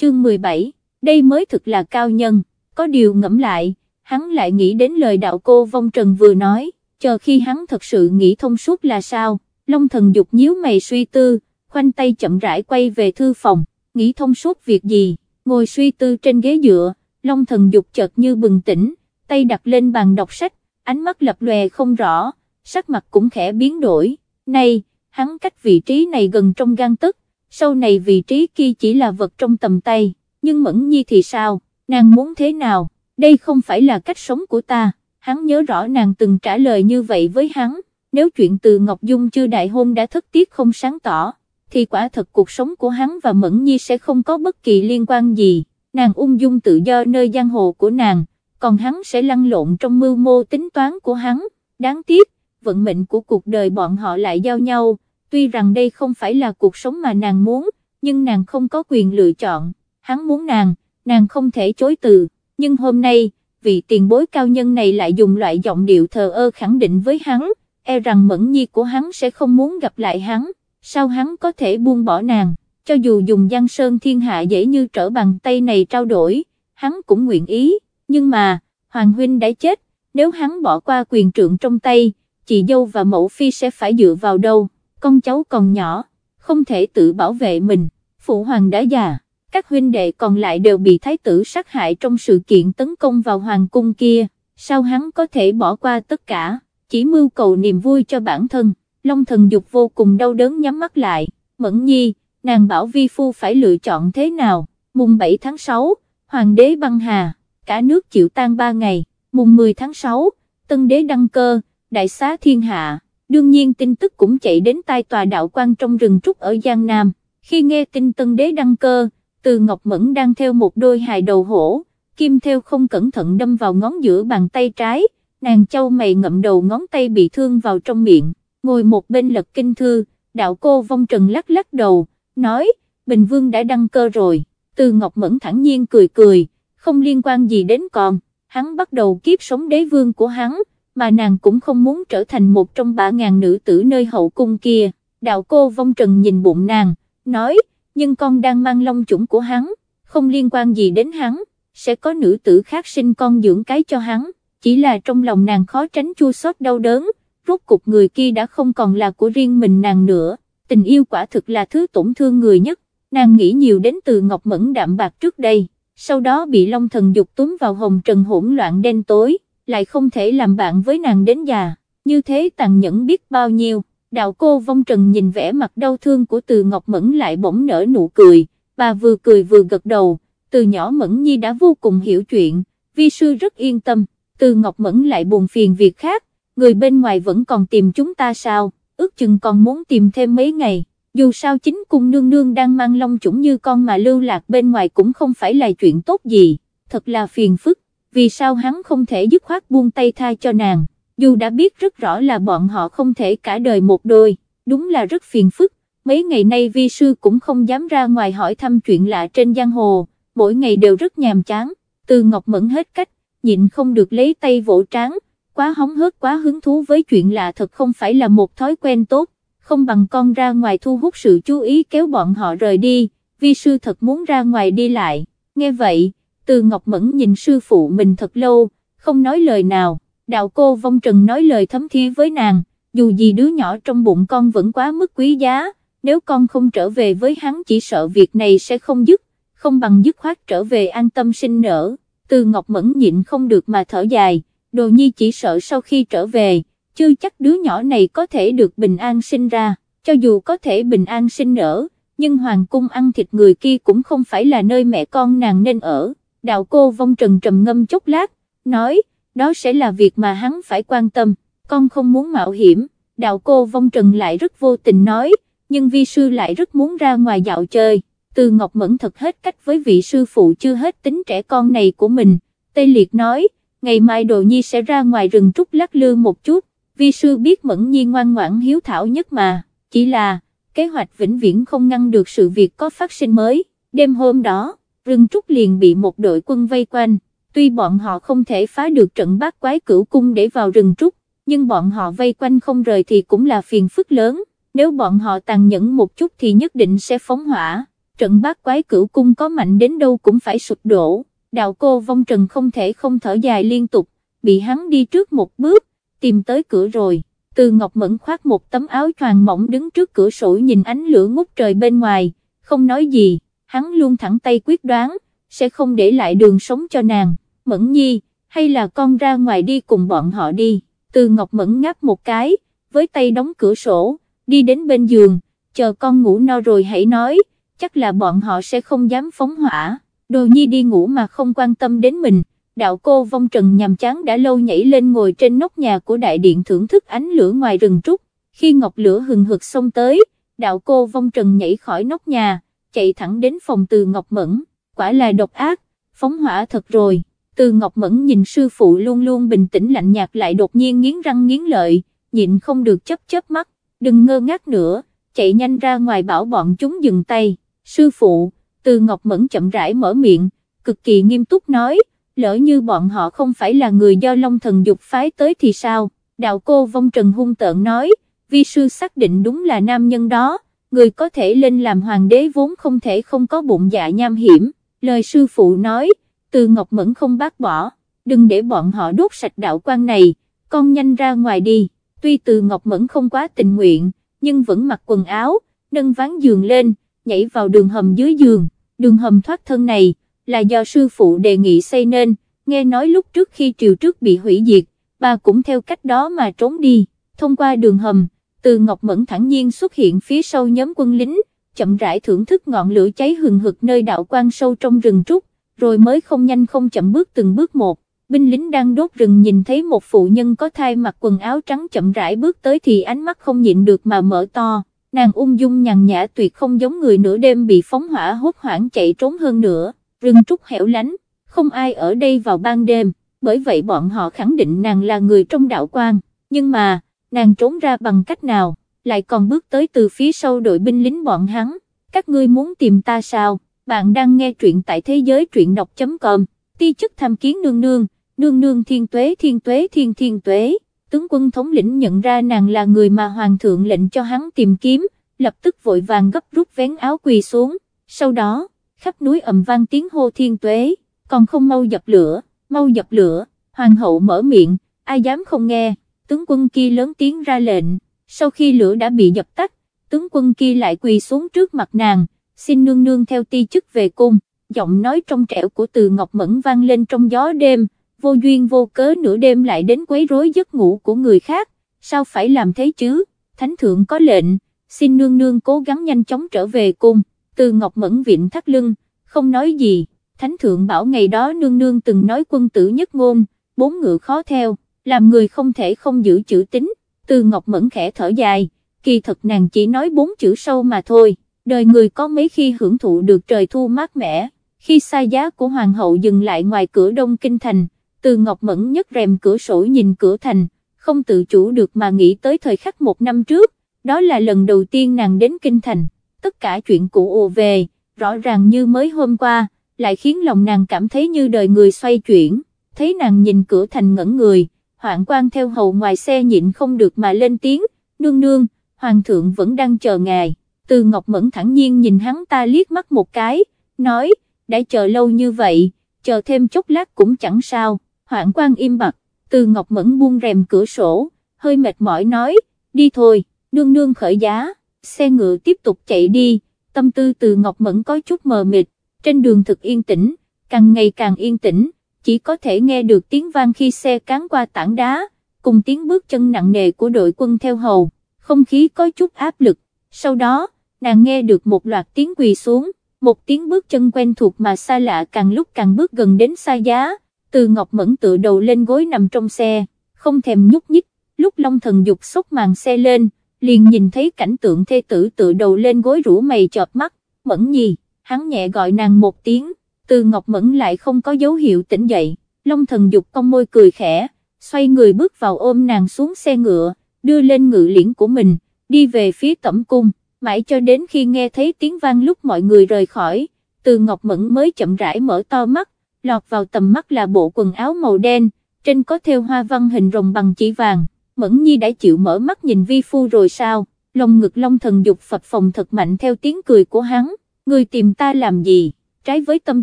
chương 17, đây mới thực là cao nhân, có điều ngẫm lại, hắn lại nghĩ đến lời đạo cô vong trần vừa nói, chờ khi hắn thật sự nghĩ thông suốt là sao, Long thần dục nhíu mày suy tư, khoanh tay chậm rãi quay về thư phòng, nghĩ thông suốt việc gì, ngồi suy tư trên ghế dựa, Long thần dục chợt như bừng tỉnh, tay đặt lên bàn đọc sách, ánh mắt lập lòe không rõ, sắc mặt cũng khẽ biến đổi, này, hắn cách vị trí này gần trong gan tức, sau này vị trí kia chỉ là vật trong tầm tay, nhưng Mẫn Nhi thì sao, nàng muốn thế nào, đây không phải là cách sống của ta, hắn nhớ rõ nàng từng trả lời như vậy với hắn, nếu chuyện từ Ngọc Dung chưa đại hôn đã thất tiết không sáng tỏ, thì quả thật cuộc sống của hắn và Mẫn Nhi sẽ không có bất kỳ liên quan gì, nàng ung dung tự do nơi giang hồ của nàng, còn hắn sẽ lăn lộn trong mưu mô tính toán của hắn, đáng tiếc, vận mệnh của cuộc đời bọn họ lại giao nhau, tuy rằng đây không phải là cuộc sống mà nàng muốn, nhưng nàng không có quyền lựa chọn, hắn muốn nàng, nàng không thể chối từ, nhưng hôm nay, vị tiền bối cao nhân này lại dùng loại giọng điệu thờ ơ khẳng định với hắn, e rằng mẫn nhi của hắn sẽ không muốn gặp lại hắn, sao hắn có thể buông bỏ nàng, cho dù dùng giang sơn thiên hạ dễ như trở bằng tay này trao đổi, hắn cũng nguyện ý, nhưng mà, Hoàng Huynh đã chết, nếu hắn bỏ qua quyền trượng trong tay, chị dâu và mẫu phi sẽ phải dựa vào đâu, con cháu còn nhỏ, không thể tự bảo vệ mình, phụ hoàng đã già, các huynh đệ còn lại đều bị thái tử sát hại trong sự kiện tấn công vào hoàng cung kia, sao hắn có thể bỏ qua tất cả, chỉ mưu cầu niềm vui cho bản thân, Long thần dục vô cùng đau đớn nhắm mắt lại, mẫn nhi, nàng bảo vi phu phải lựa chọn thế nào, mùng 7 tháng 6, hoàng đế băng hà, cả nước chịu tan 3 ngày, mùng 10 tháng 6, tân đế đăng cơ, đại xá thiên hạ, đương nhiên tin tức cũng chạy đến tai tòa đạo quan trong rừng trúc ở Giang Nam, khi nghe tin tân đế đăng cơ, từ Ngọc Mẫn đang theo một đôi hài đầu hổ, kim theo không cẩn thận đâm vào ngón giữa bàn tay trái, nàng châu mày ngậm đầu ngón tay bị thương vào trong miệng, ngồi một bên lật kinh thư, đạo cô vong trần lắc lắc đầu, nói, Bình Vương đã đăng cơ rồi, từ Ngọc Mẫn thẳng nhiên cười cười, không liên quan gì đến con, hắn bắt đầu kiếp sống đế vương của hắn, mà nàng cũng không muốn trở thành một trong ba ngàn nữ tử nơi hậu cung kia, đạo cô vong trần nhìn bụng nàng, nói, nhưng con đang mang long chủng của hắn, không liên quan gì đến hắn, sẽ có nữ tử khác sinh con dưỡng cái cho hắn, chỉ là trong lòng nàng khó tránh chua xót đau đớn, rốt cục người kia đã không còn là của riêng mình nàng nữa, tình yêu quả thực là thứ tổn thương người nhất, nàng nghĩ nhiều đến từ ngọc mẫn đạm bạc trước đây, sau đó bị long thần dục túm vào hồng trần hỗn loạn đen tối, lại không thể làm bạn với nàng đến già, như thế tàn nhẫn biết bao nhiêu, đạo cô vong trần nhìn vẻ mặt đau thương của từ ngọc mẫn lại bỗng nở nụ cười, bà vừa cười vừa gật đầu, từ nhỏ mẫn nhi đã vô cùng hiểu chuyện, vi sư rất yên tâm, từ ngọc mẫn lại buồn phiền việc khác, người bên ngoài vẫn còn tìm chúng ta sao, ước chừng còn muốn tìm thêm mấy ngày, dù sao chính cung nương nương đang mang long chủng như con mà lưu lạc bên ngoài cũng không phải là chuyện tốt gì, thật là phiền phức, vì sao hắn không thể dứt khoát buông tay tha cho nàng, dù đã biết rất rõ là bọn họ không thể cả đời một đôi, đúng là rất phiền phức, mấy ngày nay vi sư cũng không dám ra ngoài hỏi thăm chuyện lạ trên giang hồ, mỗi ngày đều rất nhàm chán, từ ngọc mẫn hết cách, nhịn không được lấy tay vỗ trán quá hóng hớt quá hứng thú với chuyện lạ thật không phải là một thói quen tốt, không bằng con ra ngoài thu hút sự chú ý kéo bọn họ rời đi, vi sư thật muốn ra ngoài đi lại, nghe vậy, từ Ngọc Mẫn nhìn sư phụ mình thật lâu, không nói lời nào, đạo cô vong trần nói lời thấm thi với nàng, dù gì đứa nhỏ trong bụng con vẫn quá mức quý giá, nếu con không trở về với hắn chỉ sợ việc này sẽ không dứt, không bằng dứt khoát trở về an tâm sinh nở, từ Ngọc Mẫn nhịn không được mà thở dài, đồ nhi chỉ sợ sau khi trở về, chưa chắc đứa nhỏ này có thể được bình an sinh ra, cho dù có thể bình an sinh nở, nhưng hoàng cung ăn thịt người kia cũng không phải là nơi mẹ con nàng nên ở, đạo cô vong trần trầm ngâm chốc lát, nói, đó sẽ là việc mà hắn phải quan tâm, con không muốn mạo hiểm, đạo cô vong trần lại rất vô tình nói, nhưng vi sư lại rất muốn ra ngoài dạo chơi, từ Ngọc Mẫn thật hết cách với vị sư phụ chưa hết tính trẻ con này của mình, Tây Liệt nói, ngày mai Đồ Nhi sẽ ra ngoài rừng trúc lắc lư một chút, vi sư biết Mẫn Nhi ngoan ngoãn hiếu thảo nhất mà, chỉ là, kế hoạch vĩnh viễn không ngăn được sự việc có phát sinh mới, đêm hôm đó, rừng trúc liền bị một đội quân vây quanh, tuy bọn họ không thể phá được trận bát quái cửu cung để vào rừng trúc, nhưng bọn họ vây quanh không rời thì cũng là phiền phức lớn, nếu bọn họ tàn nhẫn một chút thì nhất định sẽ phóng hỏa, trận bát quái cửu cung có mạnh đến đâu cũng phải sụp đổ, đạo cô vong trần không thể không thở dài liên tục, bị hắn đi trước một bước, tìm tới cửa rồi, từ Ngọc Mẫn khoác một tấm áo choàng mỏng đứng trước cửa sổ nhìn ánh lửa ngút trời bên ngoài, không nói gì, hắn luôn thẳng tay quyết đoán, sẽ không để lại đường sống cho nàng, Mẫn Nhi, hay là con ra ngoài đi cùng bọn họ đi, từ Ngọc Mẫn ngáp một cái, với tay đóng cửa sổ, đi đến bên giường, chờ con ngủ no rồi hãy nói, chắc là bọn họ sẽ không dám phóng hỏa, đồ nhi đi ngủ mà không quan tâm đến mình, đạo cô vong trần nhằm chán đã lâu nhảy lên ngồi trên nóc nhà của đại điện thưởng thức ánh lửa ngoài rừng trúc, khi ngọc lửa hừng hực xông tới, đạo cô vong trần nhảy khỏi nóc nhà, chạy thẳng đến phòng từ ngọc mẫn, quả là độc ác, phóng hỏa thật rồi. Từ Ngọc Mẫn nhìn sư phụ luôn luôn bình tĩnh lạnh nhạt lại đột nhiên nghiến răng nghiến lợi, nhịn không được chấp chớp mắt, đừng ngơ ngác nữa, chạy nhanh ra ngoài bảo bọn chúng dừng tay, sư phụ, từ Ngọc Mẫn chậm rãi mở miệng, cực kỳ nghiêm túc nói, lỡ như bọn họ không phải là người do Long Thần Dục phái tới thì sao, đạo cô vong trần hung tợn nói, vi sư xác định đúng là nam nhân đó, người có thể lên làm hoàng đế vốn không thể không có bụng dạ nham hiểm, lời sư phụ nói, từ Ngọc Mẫn không bác bỏ, đừng để bọn họ đốt sạch đạo quan này, con nhanh ra ngoài đi, tuy từ Ngọc Mẫn không quá tình nguyện, nhưng vẫn mặc quần áo, nâng ván giường lên, nhảy vào đường hầm dưới giường, đường hầm thoát thân này, là do sư phụ đề nghị xây nên, nghe nói lúc trước khi triều trước bị hủy diệt, bà cũng theo cách đó mà trốn đi, thông qua đường hầm, từ Ngọc Mẫn thẳng nhiên xuất hiện phía sau nhóm quân lính, chậm rãi thưởng thức ngọn lửa cháy hừng hực nơi đạo quan sâu trong rừng trúc, rồi mới không nhanh không chậm bước từng bước một. Binh lính đang đốt rừng nhìn thấy một phụ nhân có thai mặc quần áo trắng chậm rãi bước tới thì ánh mắt không nhịn được mà mở to, nàng ung dung nhàn nhã tuyệt không giống người nửa đêm bị phóng hỏa hốt hoảng chạy trốn hơn nữa, rừng trúc hẻo lánh, không ai ở đây vào ban đêm, bởi vậy bọn họ khẳng định nàng là người trong đạo quan, nhưng mà, nàng trốn ra bằng cách nào, lại còn bước tới từ phía sau đội binh lính bọn hắn, các ngươi muốn tìm ta sao? bạn đang nghe truyện tại thế giới truyện đọc.com, ti chức tham kiến nương nương, nương nương thiên tuế thiên tuế thiên thiên tuế, tướng quân thống lĩnh nhận ra nàng là người mà hoàng thượng lệnh cho hắn tìm kiếm, lập tức vội vàng gấp rút vén áo quỳ xuống, sau đó, khắp núi ầm vang tiếng hô thiên tuế, còn không mau dập lửa, mau dập lửa, hoàng hậu mở miệng, ai dám không nghe, tướng quân kia lớn tiếng ra lệnh, sau khi lửa đã bị dập tắt, tướng quân kia lại quỳ xuống trước mặt nàng, xin nương nương theo ti chức về cung, giọng nói trong trẻo của từ Ngọc Mẫn vang lên trong gió đêm, vô duyên vô cớ nửa đêm lại đến quấy rối giấc ngủ của người khác, sao phải làm thế chứ, thánh thượng có lệnh, xin nương nương cố gắng nhanh chóng trở về cung, từ Ngọc Mẫn viện thắt lưng, không nói gì, thánh thượng bảo ngày đó nương nương từng nói quân tử nhất ngôn, bốn ngựa khó theo, làm người không thể không giữ chữ tính, từ Ngọc Mẫn khẽ thở dài, kỳ thật nàng chỉ nói bốn chữ sâu mà thôi. Đời người có mấy khi hưởng thụ được trời thu mát mẻ, khi sai giá của hoàng hậu dừng lại ngoài cửa đông kinh thành, từ ngọc mẫn nhấc rèm cửa sổ nhìn cửa thành, không tự chủ được mà nghĩ tới thời khắc một năm trước, đó là lần đầu tiên nàng đến kinh thành, tất cả chuyện cũ ùa về, rõ ràng như mới hôm qua, lại khiến lòng nàng cảm thấy như đời người xoay chuyển, thấy nàng nhìn cửa thành ngẩn người, hoạn quan theo hầu ngoài xe nhịn không được mà lên tiếng, nương nương, hoàng thượng vẫn đang chờ ngài. Từ Ngọc Mẫn thẳng nhiên nhìn hắn ta liếc mắt một cái, nói, đã chờ lâu như vậy, chờ thêm chốc lát cũng chẳng sao, hoảng quan im mặt, từ Ngọc Mẫn buông rèm cửa sổ, hơi mệt mỏi nói, đi thôi, nương nương khởi giá, xe ngựa tiếp tục chạy đi, tâm tư từ Ngọc Mẫn có chút mờ mịt, trên đường thực yên tĩnh, càng ngày càng yên tĩnh, chỉ có thể nghe được tiếng vang khi xe cán qua tảng đá, cùng tiếng bước chân nặng nề của đội quân theo hầu, không khí có chút áp lực, sau đó, nàng nghe được một loạt tiếng quỳ xuống, một tiếng bước chân quen thuộc mà xa lạ càng lúc càng bước gần đến xa giá, từ Ngọc Mẫn tự đầu lên gối nằm trong xe, không thèm nhúc nhích, lúc Long Thần Dục sốc màn xe lên, liền nhìn thấy cảnh tượng thê tử tự đầu lên gối rũ mày chọt mắt, Mẫn nhi, hắn nhẹ gọi nàng một tiếng, từ Ngọc Mẫn lại không có dấu hiệu tỉnh dậy, Long Thần Dục cong môi cười khẽ, xoay người bước vào ôm nàng xuống xe ngựa, đưa lên ngự liễn của mình, đi về phía tẩm cung. Mãi cho đến khi nghe thấy tiếng vang lúc mọi người rời khỏi, từ Ngọc Mẫn mới chậm rãi mở to mắt, lọt vào tầm mắt là bộ quần áo màu đen, trên có theo hoa văn hình rồng bằng chỉ vàng, Mẫn Nhi đã chịu mở mắt nhìn vi phu rồi sao, lồng ngực long thần dục phập phòng thật mạnh theo tiếng cười của hắn, người tìm ta làm gì, trái với tâm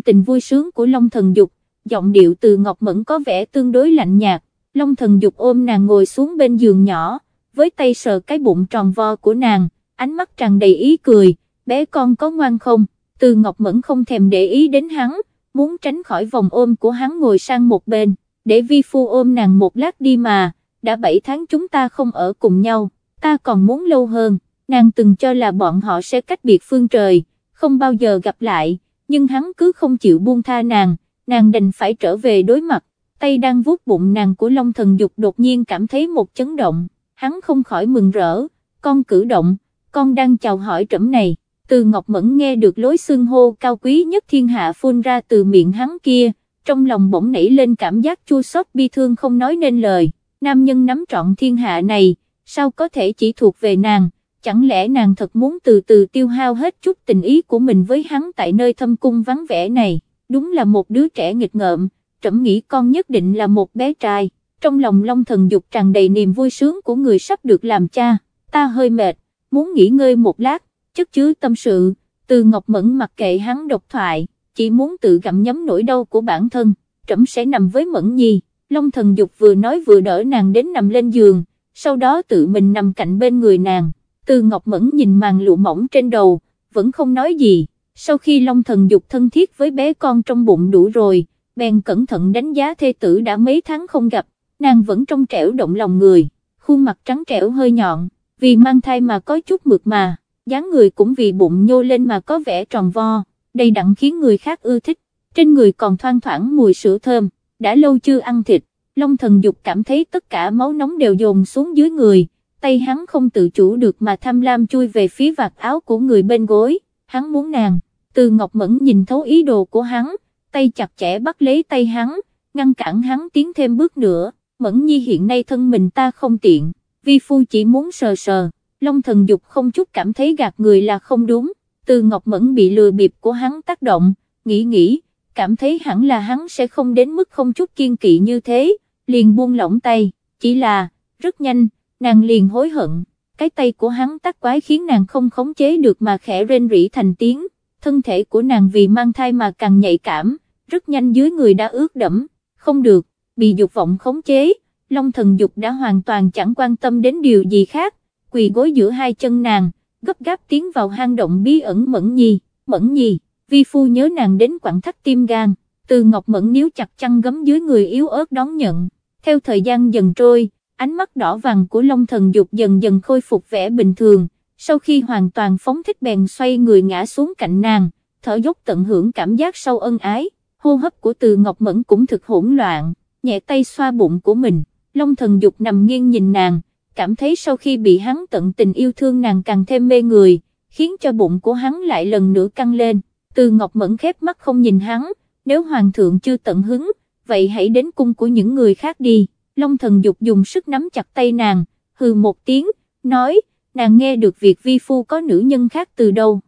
tình vui sướng của Long Thần Dục, giọng điệu từ Ngọc Mẫn có vẻ tương đối lạnh nhạt, Long Thần Dục ôm nàng ngồi xuống bên giường nhỏ, với tay sờ cái bụng tròn vo của nàng, ánh mắt tràn đầy ý cười, bé con có ngoan không, từ Ngọc Mẫn không thèm để ý đến hắn, muốn tránh khỏi vòng ôm của hắn ngồi sang một bên, để vi phu ôm nàng một lát đi mà, đã 7 tháng chúng ta không ở cùng nhau, ta còn muốn lâu hơn, nàng từng cho là bọn họ sẽ cách biệt phương trời, không bao giờ gặp lại, nhưng hắn cứ không chịu buông tha nàng, nàng đành phải trở về đối mặt, tay đang vuốt bụng nàng của Long Thần Dục đột nhiên cảm thấy một chấn động, hắn không khỏi mừng rỡ, con cử động, con đang chào hỏi trẫm này, từ Ngọc Mẫn nghe được lối xưng hô cao quý nhất thiên hạ phun ra từ miệng hắn kia, trong lòng bỗng nảy lên cảm giác chua xót bi thương không nói nên lời, nam nhân nắm trọn thiên hạ này, sao có thể chỉ thuộc về nàng, chẳng lẽ nàng thật muốn từ từ tiêu hao hết chút tình ý của mình với hắn tại nơi thâm cung vắng vẻ này, đúng là một đứa trẻ nghịch ngợm, trẫm nghĩ con nhất định là một bé trai, trong lòng long thần dục tràn đầy niềm vui sướng của người sắp được làm cha, ta hơi mệt, muốn nghỉ ngơi một lát, chất chứa tâm sự, từ Ngọc Mẫn mặc kệ hắn độc thoại, chỉ muốn tự gặm nhấm nỗi đau của bản thân, trẫm sẽ nằm với Mẫn Nhi, Long thần dục vừa nói vừa đỡ nàng đến nằm lên giường, sau đó tự mình nằm cạnh bên người nàng, từ Ngọc Mẫn nhìn màn lụa mỏng trên đầu, vẫn không nói gì, sau khi Long thần dục thân thiết với bé con trong bụng đủ rồi, bèn cẩn thận đánh giá thê tử đã mấy tháng không gặp, nàng vẫn trong trẻo động lòng người, khuôn mặt trắng trẻo hơi nhọn, vì mang thai mà có chút mượt mà, dáng người cũng vì bụng nhô lên mà có vẻ tròn vo, đầy đặn khiến người khác ưa thích, trên người còn thoang thoảng mùi sữa thơm, đã lâu chưa ăn thịt, Long thần dục cảm thấy tất cả máu nóng đều dồn xuống dưới người, tay hắn không tự chủ được mà tham lam chui về phía vạt áo của người bên gối, hắn muốn nàng, từ Ngọc Mẫn nhìn thấu ý đồ của hắn, tay chặt chẽ bắt lấy tay hắn, ngăn cản hắn tiến thêm bước nữa, Mẫn Nhi hiện nay thân mình ta không tiện, vi phu chỉ muốn sờ sờ, Long thần dục không chút cảm thấy gạt người là không đúng, từ Ngọc Mẫn bị lừa bịp của hắn tác động, nghĩ nghĩ, cảm thấy hẳn là hắn sẽ không đến mức không chút kiên kỵ như thế, liền buông lỏng tay, chỉ là, rất nhanh, nàng liền hối hận, cái tay của hắn tắt quái khiến nàng không khống chế được mà khẽ rên rỉ thành tiếng, thân thể của nàng vì mang thai mà càng nhạy cảm, rất nhanh dưới người đã ướt đẫm, không được, bị dục vọng khống chế, long thần dục đã hoàn toàn chẳng quan tâm đến điều gì khác, quỳ gối giữa hai chân nàng, gấp gáp tiến vào hang động bí ẩn mẫn nhi, mẫn nhi, vi phu nhớ nàng đến quặng thắt tim gan, từ ngọc mẫn níu chặt chăn gấm dưới người yếu ớt đón nhận, theo thời gian dần trôi, ánh mắt đỏ vàng của Long Thần Dục dần dần khôi phục vẻ bình thường, sau khi hoàn toàn phóng thích bèn xoay người ngã xuống cạnh nàng, thở dốc tận hưởng cảm giác sâu ân ái, hô hấp của Từ Ngọc Mẫn cũng thực hỗn loạn, nhẹ tay xoa bụng của mình, Long Thần Dục nằm nghiêng nhìn nàng, cảm thấy sau khi bị hắn tận tình yêu thương nàng càng thêm mê người, khiến cho bụng của hắn lại lần nữa căng lên, Từ Ngọc Mẫn khép mắt không nhìn hắn, nếu Hoàng thượng chưa tận hứng, vậy hãy đến cung của những người khác đi. Long thần dục dùng sức nắm chặt tay nàng, hừ một tiếng, nói, nàng nghe được việc vi phu có nữ nhân khác từ đâu,